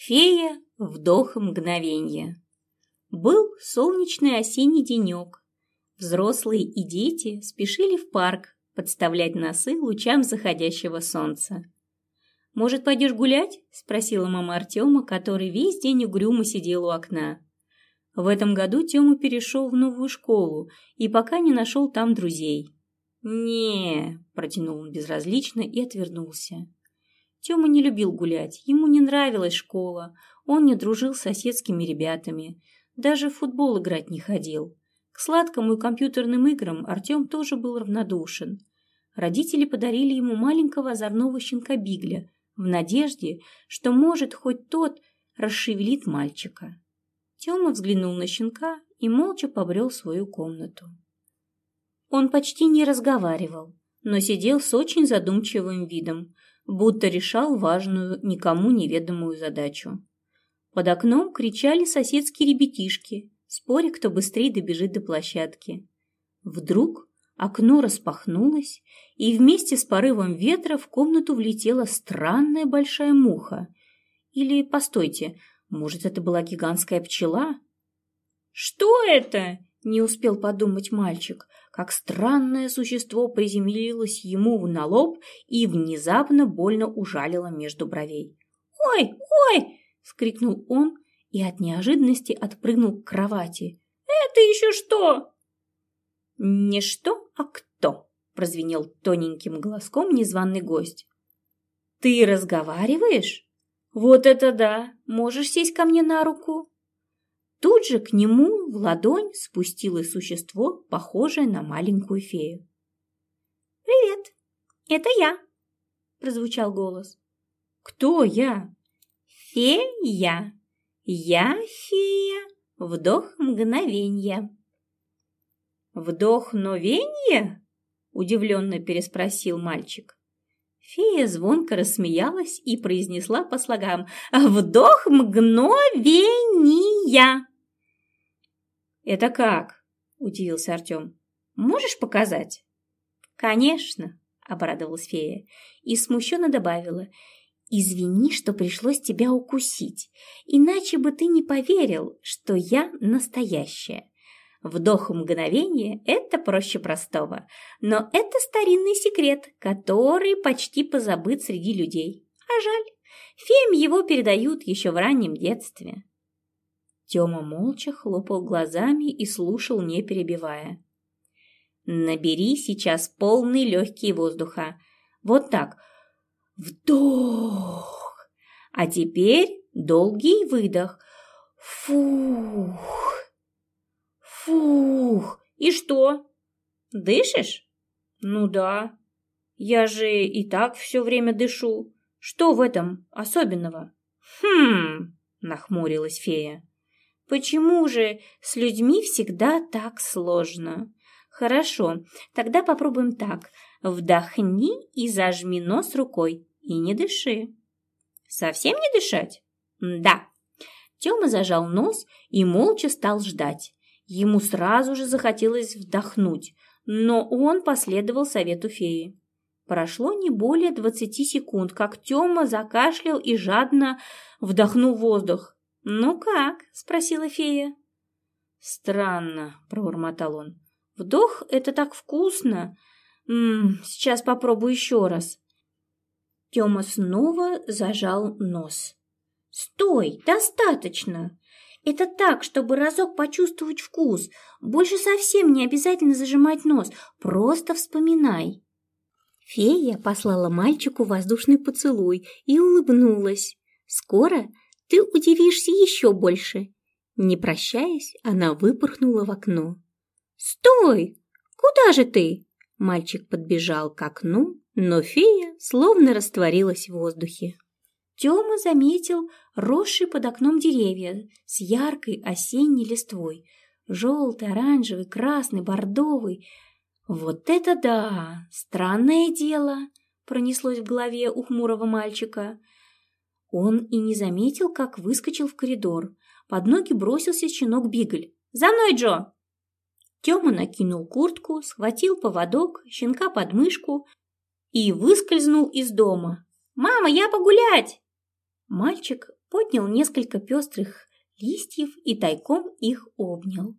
Фея вдох мгновенья. Был солнечный осенний денек. Взрослые и дети спешили в парк подставлять носы лучам заходящего солнца. «Может, пойдешь гулять?» – спросила мама Артема, который весь день угрюмо сидел у окна. В этом году Тёма перешел в новую школу и пока не нашел там друзей. не протянул он безразлично и отвернулся. Тёма не любил гулять, ему не нравилась школа, он не дружил с соседскими ребятами, даже в футбол играть не ходил. К сладкому и компьютерным играм Артем тоже был равнодушен. Родители подарили ему маленького озорного щенка Бигля в надежде, что, может, хоть тот расшевелит мальчика. Тёма взглянул на щенка и молча побрел в свою комнату. Он почти не разговаривал, но сидел с очень задумчивым видом, будто решал важную, никому неведомую задачу. Под окном кричали соседские ребятишки, споря, кто быстрее добежит до площадки. Вдруг окно распахнулось, и вместе с порывом ветра в комнату влетела странная большая муха. Или, постойте, может, это была гигантская пчела? «Что это?» – не успел подумать мальчик как странное существо приземлилось ему на лоб и внезапно больно ужалило между бровей. «Ой, ой!» — скрикнул он и от неожиданности отпрыгнул к кровати. «Это еще что?» «Не что, а кто?» — прозвенел тоненьким голоском незваный гость. «Ты разговариваешь? Вот это да! Можешь сесть ко мне на руку?» Тут же к нему в ладонь спустилось существо, похожее на маленькую фею. «Привет, это я!» – прозвучал голос. «Кто я?» «Фея! Я фея! Вдох мгновенья!» «Вдохновенье?» – удивленно переспросил мальчик. Фея звонко рассмеялась и произнесла по слогам «Вдох мгновения!» «Это как?» – удивился Артем. «Можешь показать?» «Конечно», – обрадовалась фея и смущенно добавила. «Извини, что пришлось тебя укусить, иначе бы ты не поверил, что я настоящая. Вдох мгновения – это проще простого, но это старинный секрет, который почти позабыт среди людей. А жаль, феям его передают еще в раннем детстве». Тёма молча хлопал глазами и слушал, не перебивая. «Набери сейчас полный легкий воздуха. Вот так. Вдох. А теперь долгий выдох. Фух. Фух. И что? Дышишь? Ну да. Я же и так все время дышу. Что в этом особенного? Хм, нахмурилась фея. Почему же с людьми всегда так сложно? Хорошо, тогда попробуем так. Вдохни и зажми нос рукой. И не дыши. Совсем не дышать? Да. Тёма зажал нос и молча стал ждать. Ему сразу же захотелось вдохнуть, но он последовал совету феи. Прошло не более двадцати секунд, как Тёма закашлял и жадно вдохнул воздух. «Ну как?» – спросила фея. «Странно», – пробормотал он. «Вдох – это так вкусно. М -м, сейчас попробую еще раз». Тёма снова зажал нос. «Стой! Достаточно! Это так, чтобы разок почувствовать вкус. Больше совсем не обязательно зажимать нос. Просто вспоминай». Фея послала мальчику воздушный поцелуй и улыбнулась. Скоро ты удивишься еще больше. Не прощаясь, она выпорхнула в окно. «Стой! Куда же ты?» Мальчик подбежал к окну, но фея словно растворилась в воздухе. Тёма заметил росшие под окном деревья с яркой осенней листвой. Желтый, оранжевый, красный, бордовый. «Вот это да! Странное дело!» пронеслось в голове у хмурого мальчика. Он и не заметил, как выскочил в коридор. Под ноги бросился щенок Бигль. «За мной, Джо!» Тёма накинул куртку, схватил поводок, щенка под мышку и выскользнул из дома. «Мама, я погулять!» Мальчик поднял несколько пестрых листьев и тайком их обнял.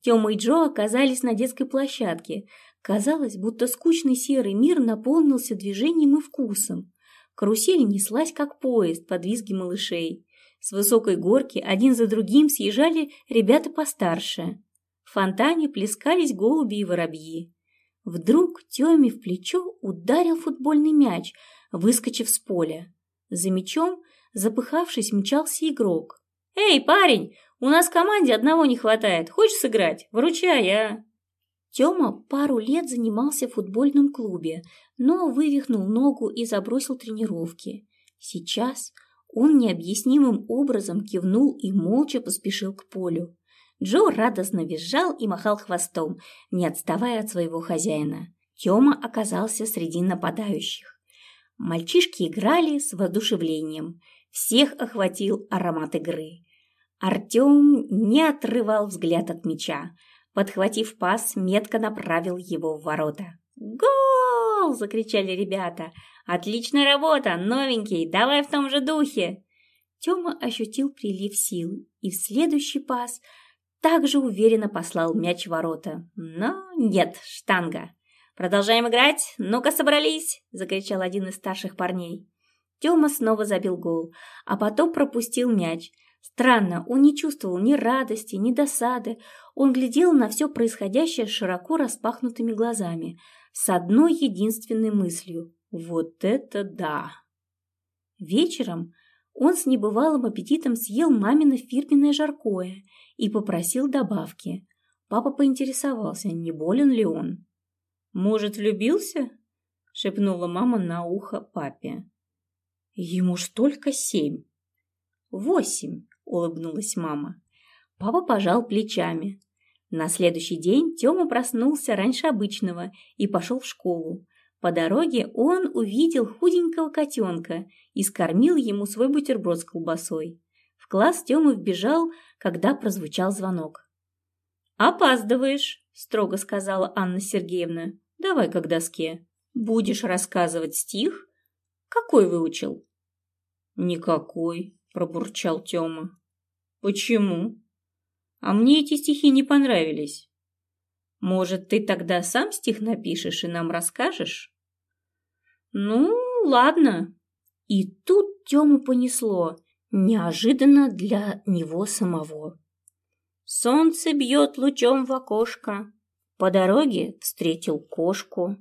Тёма и Джо оказались на детской площадке. Казалось, будто скучный серый мир наполнился движением и вкусом. Карусель неслась, как поезд, под визги малышей. С высокой горки один за другим съезжали ребята постарше. В фонтане плескались голуби и воробьи. Вдруг Тёме в плечо ударил футбольный мяч, выскочив с поля. За мячом, запыхавшись, мчался игрок. «Эй, парень, у нас в команде одного не хватает. Хочешь сыграть? Выручай, а!» Тёма пару лет занимался в футбольном клубе, но вывихнул ногу и забросил тренировки. Сейчас он необъяснимым образом кивнул и молча поспешил к полю. Джо радостно визжал и махал хвостом, не отставая от своего хозяина. Тёма оказался среди нападающих. Мальчишки играли с воодушевлением. Всех охватил аромат игры. Артем не отрывал взгляд от мяча. Подхватив пас, метко направил его в ворота. «Гол!» – закричали ребята. «Отличная работа, новенький, давай в том же духе!» Тёма ощутил прилив сил и в следующий пас также уверенно послал мяч в ворота. Но нет, штанга. «Продолжаем играть? Ну-ка, собрались!» – закричал один из старших парней. Тёма снова забил гол, а потом пропустил мяч – Странно, он не чувствовал ни радости, ни досады. Он глядел на все происходящее широко распахнутыми глазами, с одной единственной мыслью – вот это да! Вечером он с небывалым аппетитом съел мамино фирменное жаркое и попросил добавки. Папа поинтересовался, не болен ли он. «Может, влюбился?» – шепнула мама на ухо папе. «Ему ж только семь». «Восемь», – улыбнулась мама. Папа пожал плечами. На следующий день Тёма проснулся раньше обычного и пошел в школу. По дороге он увидел худенького котенка и скормил ему свой бутерброд с колбасой. В класс Тёма вбежал, когда прозвучал звонок. «Опаздываешь», – строго сказала Анна Сергеевна. «Давай-ка к доске. Будешь рассказывать стих? Какой выучил?» «Никакой», – пробурчал Тёма. «Почему?» «А мне эти стихи не понравились». «Может, ты тогда сам стих напишешь и нам расскажешь?» «Ну, ладно». И тут Тёму понесло, неожиданно для него самого. Солнце бьет лучом в окошко. По дороге встретил кошку.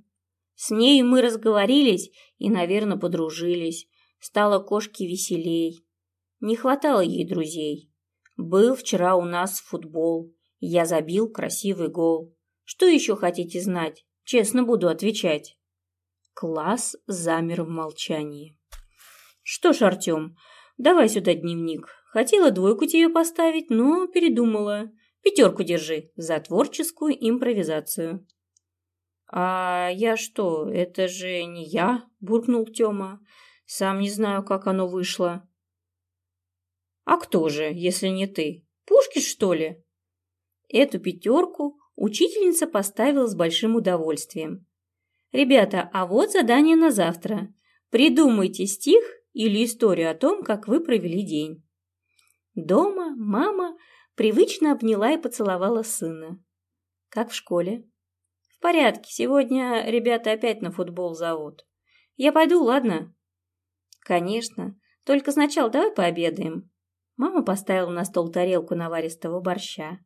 С ней мы разговорились и, наверное, подружились. Стало кошке веселей. Не хватало ей друзей. Был вчера у нас футбол. Я забил красивый гол. Что еще хотите знать? Честно буду отвечать. Класс замер в молчании. Что ж, Артем, давай сюда дневник. Хотела двойку тебе поставить, но передумала. Пятерку держи за творческую импровизацию. «А я что, это же не я?» – буркнул Тёма. «Сам не знаю, как оно вышло». А кто же, если не ты? Пушкин, что ли? Эту пятерку учительница поставила с большим удовольствием. Ребята, а вот задание на завтра. Придумайте стих или историю о том, как вы провели день. Дома мама привычно обняла и поцеловала сына. Как в школе? В порядке, сегодня ребята опять на футбол зовут. Я пойду, ладно? Конечно, только сначала давай пообедаем. Мама поставила на стол тарелку наваристого борща.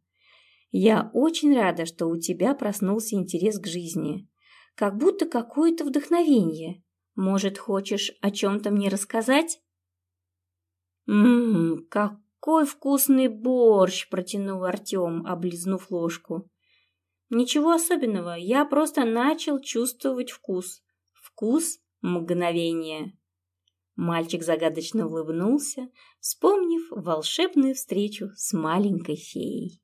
«Я очень рада, что у тебя проснулся интерес к жизни. Как будто какое-то вдохновение. Может, хочешь о чем-то мне рассказать?» «Ммм, какой вкусный борщ!» – протянул Артем, облизнув ложку. «Ничего особенного, я просто начал чувствовать вкус. Вкус мгновения». Мальчик загадочно улыбнулся, вспомнив волшебную встречу с маленькой феей.